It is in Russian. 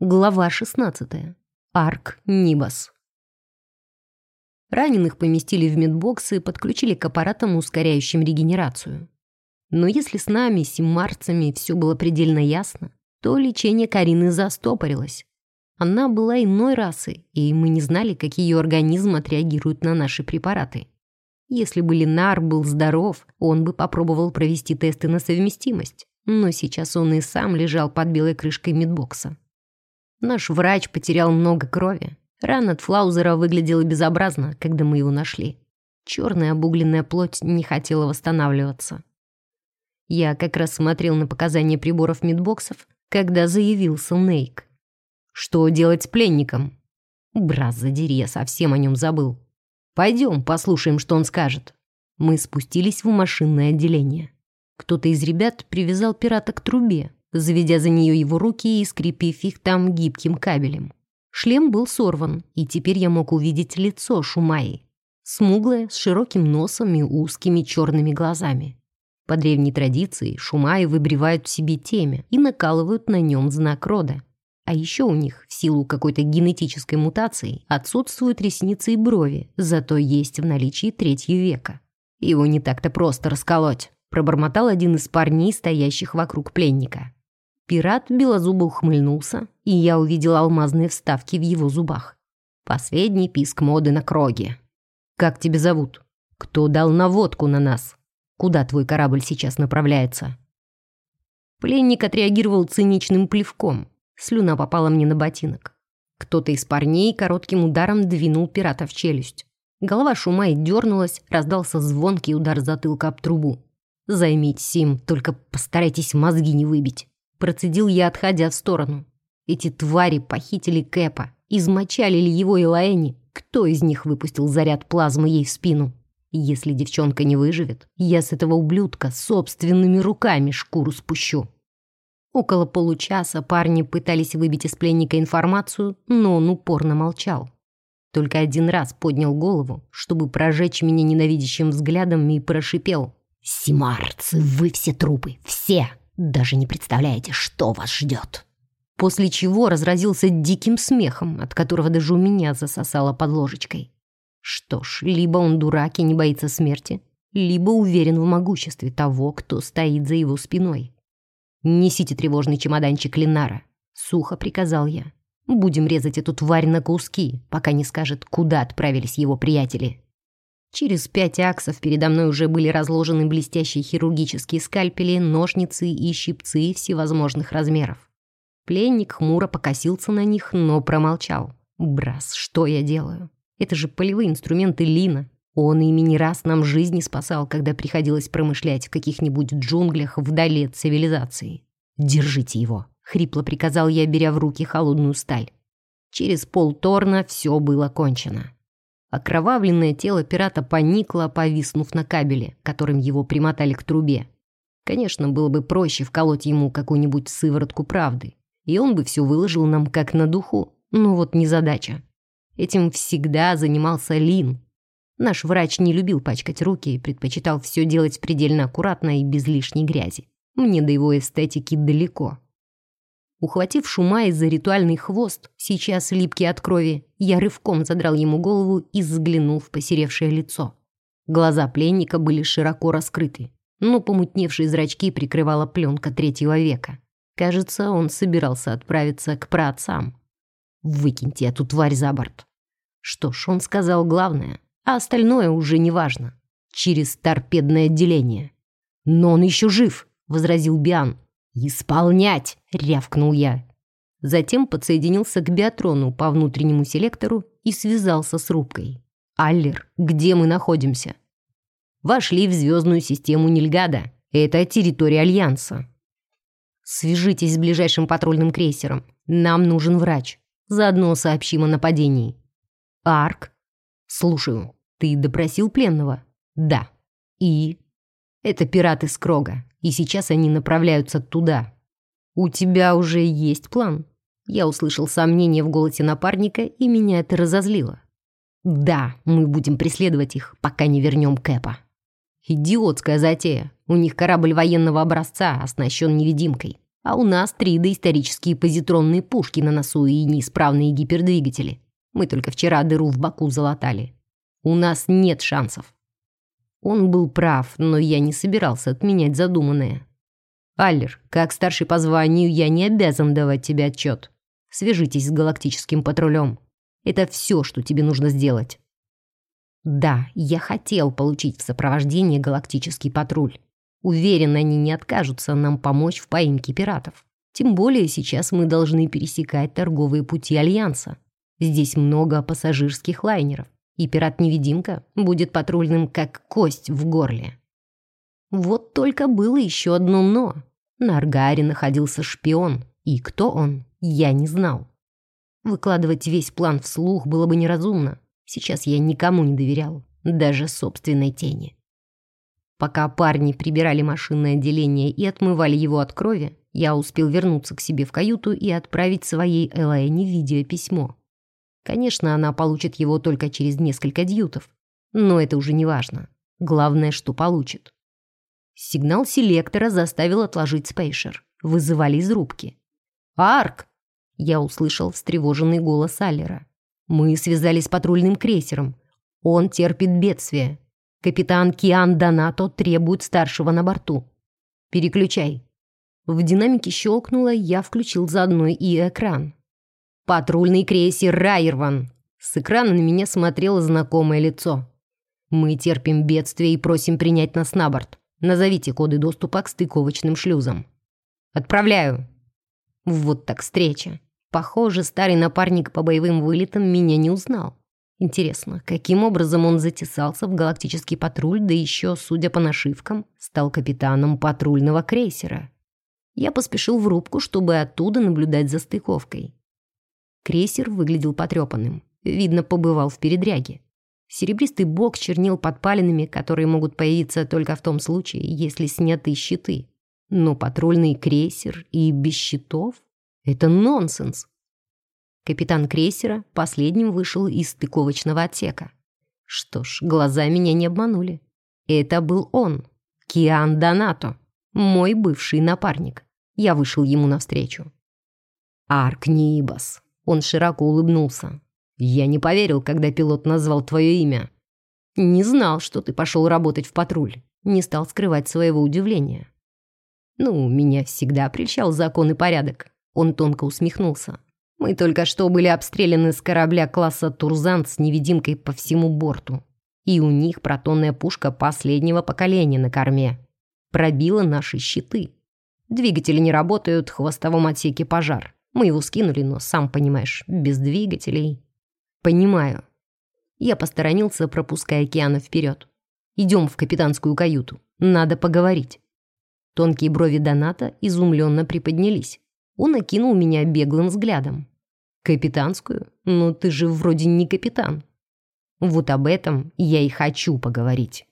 Глава 16. Арк Нибас. Раненых поместили в медбоксы и подключили к аппаратам, ускоряющим регенерацию. Но если с нами, симмарцами, все было предельно ясно, то лечение Карины застопорилось. Она была иной расы, и мы не знали, как ее организм отреагирует на наши препараты. Если бы Ленар был здоров, он бы попробовал провести тесты на совместимость, но сейчас он и сам лежал под белой крышкой медбокса. Наш врач потерял много крови. Рана от Флаузера выглядела безобразно, когда мы его нашли. Черная обугленная плоть не хотела восстанавливаться. Я как раз смотрел на показания приборов медбоксов, когда заявился Нейк. Что делать с пленником? Браз, задери, я совсем о нем забыл. Пойдем, послушаем, что он скажет. Мы спустились в машинное отделение. Кто-то из ребят привязал пирата к трубе, заведя за нее его руки и скрепив их там гибким кабелем. Шлем был сорван, и теперь я мог увидеть лицо Шумаи. Смуглое, с широким носом и узкими черными глазами. По древней традиции Шумаи выбривают в себе темя и накалывают на нем знак рода. А еще у них, в силу какой-то генетической мутации, отсутствуют ресницы и брови, зато есть в наличии третьего века. Его не так-то просто расколоть, пробормотал один из парней, стоящих вокруг пленника. Пират белозубо ухмыльнулся, и я увидел алмазные вставки в его зубах. Последний писк моды на кроге. «Как тебя зовут? Кто дал наводку на нас? Куда твой корабль сейчас направляется?» Пленник отреагировал циничным плевком. Слюна попала мне на ботинок. Кто-то из парней коротким ударом двинул пирата в челюсть. Голова шума и дернулась, раздался звонкий удар затылка об трубу. «Займитесь им, только постарайтесь мозги не выбить». Процедил я, отходя в сторону. Эти твари похитили Кэпа. Измочали ли его и Лаэни? Кто из них выпустил заряд плазмы ей в спину? Если девчонка не выживет, я с этого ублюдка собственными руками шкуру спущу. Около получаса парни пытались выбить из пленника информацию, но он упорно молчал. Только один раз поднял голову, чтобы прожечь меня ненавидящим взглядом и прошипел. «Симарцы, вы все трупы, все! Даже не представляете, что вас ждет!» После чего разразился диким смехом, от которого даже у меня засосало под ложечкой. Что ж, либо он дурак и не боится смерти, либо уверен в могуществе того, кто стоит за его спиной. «Несите тревожный чемоданчик Ленара», — сухо приказал я. «Будем резать эту тварь на куски, пока не скажет, куда отправились его приятели». Через пять аксов передо мной уже были разложены блестящие хирургические скальпели, ножницы и щипцы всевозможных размеров. Пленник хмуро покосился на них, но промолчал. «Брас, что я делаю? Это же полевые инструменты Лина. Он ими не раз нам жизни спасал, когда приходилось промышлять в каких-нибудь джунглях вдали от цивилизации. Держите его!» — хрипло приказал я, беря в руки холодную сталь. Через полторна все было кончено. Окровавленное тело пирата поникло, повиснув на кабеле, которым его примотали к трубе. Конечно, было бы проще вколоть ему какую-нибудь сыворотку правды, и он бы все выложил нам как на духу. Но вот не задача. Этим всегда занимался Лин. Наш врач не любил пачкать руки и предпочитал все делать предельно аккуратно и без лишней грязи. Мне до его эстетики далеко. Ухватив Шумай за ритуальный хвост, сейчас липкий от крови, я рывком задрал ему голову и взглянул в посеревшее лицо. Глаза пленника были широко раскрыты, но помутневшие зрачки прикрывала пленка третьего века. Кажется, он собирался отправиться к праотцам. «Выкиньте эту тварь за борт». Что ж, он сказал главное, а остальное уже не важно. Через торпедное отделение. «Но он еще жив», — возразил Биан. «Исполнять!» — рявкнул я. Затем подсоединился к биатрону по внутреннему селектору и связался с рубкой. «Аллер, где мы находимся?» «Вошли в звездную систему Нильгада. Это территория Альянса». «Свяжитесь с ближайшим патрульным крейсером. Нам нужен врач. Заодно сообщим о нападении». «Арк?» «Слушаю. Ты допросил пленного?» «Да». «И?» «Это пираты Скрога и сейчас они направляются туда. У тебя уже есть план?» Я услышал сомнение в голосе напарника, и меня это разозлило. «Да, мы будем преследовать их, пока не вернем Кэпа». «Идиотская затея. У них корабль военного образца, оснащен невидимкой. А у нас три доисторические позитронные пушки на носу и неисправные гипердвигатели. Мы только вчера дыру в боку залатали. У нас нет шансов. Он был прав, но я не собирался отменять задуманное. Аллер, как старший по званию, я не обязан давать тебе отчет. Свяжитесь с галактическим патрулем. Это все, что тебе нужно сделать. Да, я хотел получить в сопровождении галактический патруль. Уверен, они не откажутся нам помочь в поимке пиратов. Тем более сейчас мы должны пересекать торговые пути Альянса. Здесь много пассажирских лайнеров, и пират-невидимка будет патрульным, как кость в горле. Вот только было еще одно «но». На Аргаре находился шпион, и кто он, я не знал. Выкладывать весь план вслух было бы неразумно. Сейчас я никому не доверял, даже собственной тени. Пока парни прибирали машинное отделение и отмывали его от крови, я успел вернуться к себе в каюту и отправить своей Элайне видеописьмо. Конечно, она получит его только через несколько дьютов, но это уже не важно. Главное, что получит. Сигнал селектора заставил отложить спейшер. Вызывали из рубки. «Арк!» Я услышал встревоженный голос Аллера. «Мы связались с патрульным крейсером. Он терпит бедствие. Капитан Киан Донато требует старшего на борту. Переключай». В динамике щелкнуло, я включил заодно и экран. «Патрульный крейсер Райерван!» С экрана на меня смотрело знакомое лицо. «Мы терпим бедствие и просим принять нас на борт. Назовите коды доступа к стыковочным шлюзам». «Отправляю!» Вот так встреча. Похоже, старый напарник по боевым вылетам меня не узнал. Интересно, каким образом он затесался в галактический патруль, да еще, судя по нашивкам, стал капитаном патрульного крейсера? Я поспешил в рубку, чтобы оттуда наблюдать за стыковкой. Крейсер выглядел потрепанным. Видно, побывал в передряге. Серебристый бок чернил подпалинами, которые могут появиться только в том случае, если сняты щиты. Но патрульный крейсер и без щитов — это нонсенс. Капитан крейсера последним вышел из стыковочного отсека. Что ж, глаза меня не обманули. Это был он, Киан Донато, мой бывший напарник. Я вышел ему навстречу. «Арк Нибас», — он широко улыбнулся. «Я не поверил, когда пилот назвал твое имя. Не знал, что ты пошел работать в патруль. Не стал скрывать своего удивления. «Ну, меня всегда прельщал закон и порядок». Он тонко усмехнулся. «Мы только что были обстреляны с корабля класса «Турзант» с невидимкой по всему борту. И у них протонная пушка последнего поколения на корме. Пробила наши щиты. Двигатели не работают, в хвостовом отсеке пожар. Мы его скинули, но, сам понимаешь, без двигателей». «Понимаю». Я посторонился, пропуская океана вперед. «Идем в капитанскую каюту. Надо поговорить». Тонкие брови Доната изумленно приподнялись. Он окинул меня беглым взглядом. «Капитанскую? Ну ты же вроде не капитан». «Вот об этом я и хочу поговорить».